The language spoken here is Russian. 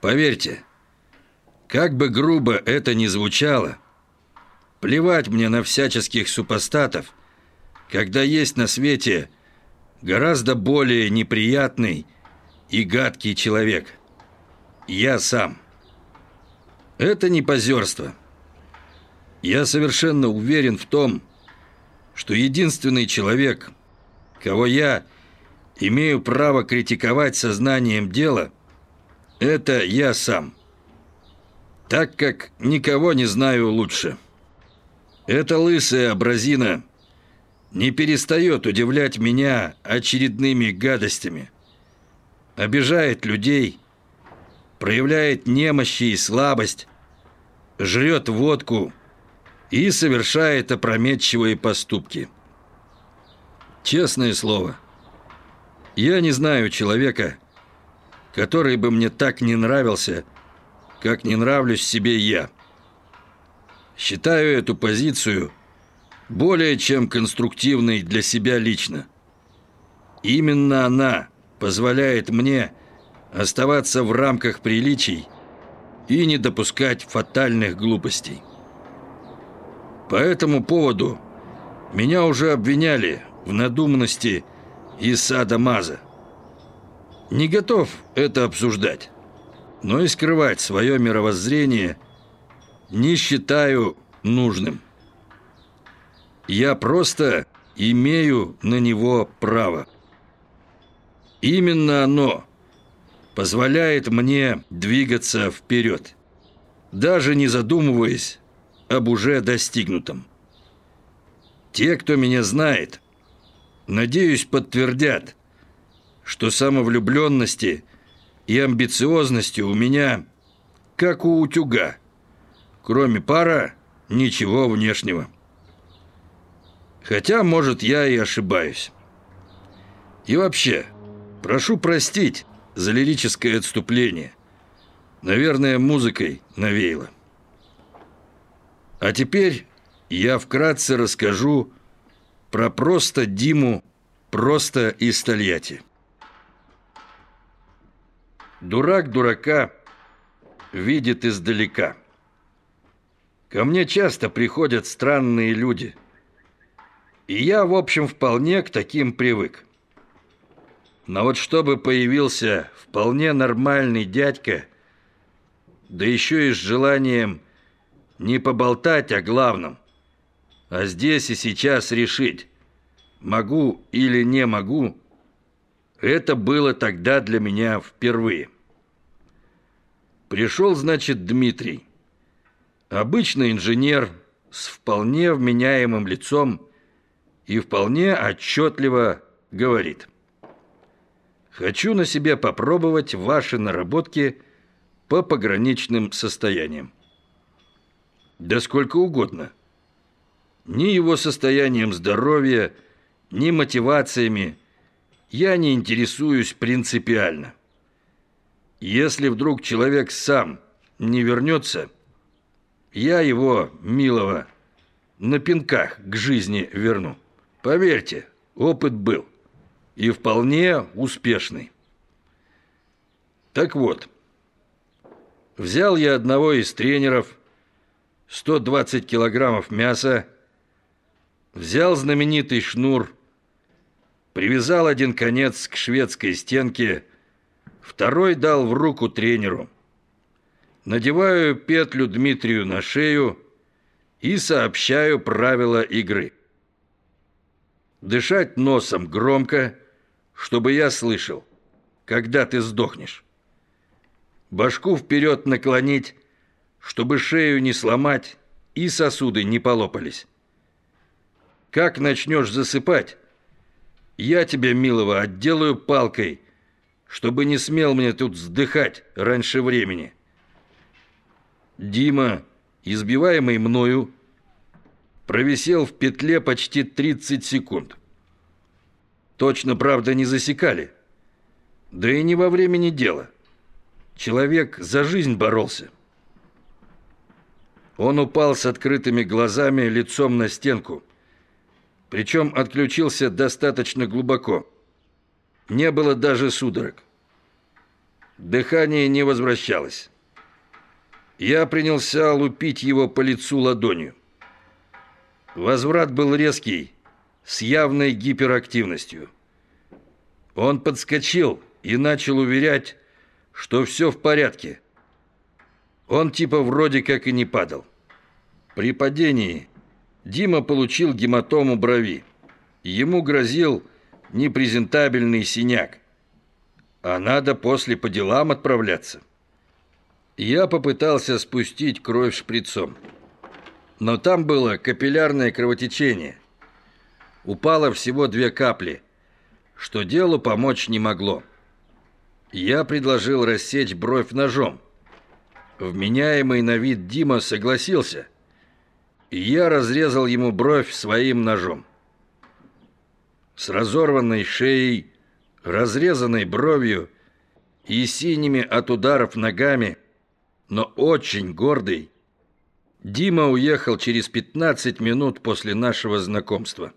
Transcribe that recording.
Поверьте, как бы грубо это ни звучало, плевать мне на всяческих супостатов, когда есть на свете гораздо более неприятный и гадкий человек. Я сам. Это не позерство. Я совершенно уверен в том, что единственный человек, кого я имею право критиковать сознанием дела, это я сам. Так как никого не знаю лучше. Эта лысая абразина не перестает удивлять меня очередными гадостями. Обижает людей, проявляет немощи и слабость, жрет водку и совершает опрометчивые поступки. Честное слово, я не знаю человека, который бы мне так не нравился, как не нравлюсь себе я. Считаю эту позицию более чем конструктивной для себя лично. Именно она позволяет мне оставаться в рамках приличий и не допускать фатальных глупостей. По этому поводу меня уже обвиняли в надуманности и садомаза. Не готов это обсуждать, но и скрывать свое мировоззрение не считаю нужным. Я просто имею на него право. Именно оно позволяет мне двигаться вперед, даже не задумываясь об уже достигнутом. Те, кто меня знает, надеюсь, подтвердят, что самовлюбленности и амбициозности у меня как у утюга. Кроме пара, ничего внешнего. Хотя, может, я и ошибаюсь. И вообще, прошу простить за лирическое отступление. Наверное, музыкой навеяло. А теперь я вкратце расскажу про просто Диму, просто из Тольятти. Дурак дурака видит издалека. Ко мне часто приходят странные люди. И я, в общем, вполне к таким привык. Но вот чтобы появился вполне нормальный дядька, да еще и с желанием не поболтать о главном, а здесь и сейчас решить, могу или не могу, это было тогда для меня впервые. Пришел, значит, Дмитрий. Обычный инженер с вполне вменяемым лицом и вполне отчетливо говорит. «Хочу на себе попробовать ваши наработки по пограничным состояниям. Да сколько угодно. Ни его состоянием здоровья, ни мотивациями я не интересуюсь принципиально. Если вдруг человек сам не вернется, я его, милого, на пинках к жизни верну. Поверьте, опыт был. И вполне успешный. Так вот, взял я одного из тренеров – 120 килограммов мяса, взял знаменитый шнур, привязал один конец к шведской стенке, второй дал в руку тренеру. Надеваю петлю Дмитрию на шею и сообщаю правила игры. Дышать носом громко, чтобы я слышал, когда ты сдохнешь. Башку вперед наклонить, чтобы шею не сломать и сосуды не полопались. Как начнешь засыпать, я тебя, милого, отделаю палкой, чтобы не смел мне тут вздыхать раньше времени. Дима, избиваемый мною, провисел в петле почти 30 секунд. Точно, правда, не засекали. Да и не во времени дела. Человек за жизнь боролся. Он упал с открытыми глазами лицом на стенку. Причем отключился достаточно глубоко. Не было даже судорог. Дыхание не возвращалось. Я принялся лупить его по лицу ладонью. Возврат был резкий, с явной гиперактивностью. Он подскочил и начал уверять, что все в порядке. Он типа вроде как и не падал. При падении Дима получил гематому брови. Ему грозил непрезентабельный синяк. А надо после по делам отправляться. Я попытался спустить кровь шприцом. Но там было капиллярное кровотечение. Упало всего две капли, что делу помочь не могло. Я предложил рассечь бровь ножом. Вменяемый на вид Дима согласился, я разрезал ему бровь своим ножом. С разорванной шеей, разрезанной бровью и синими от ударов ногами, но очень гордый, Дима уехал через 15 минут после нашего знакомства.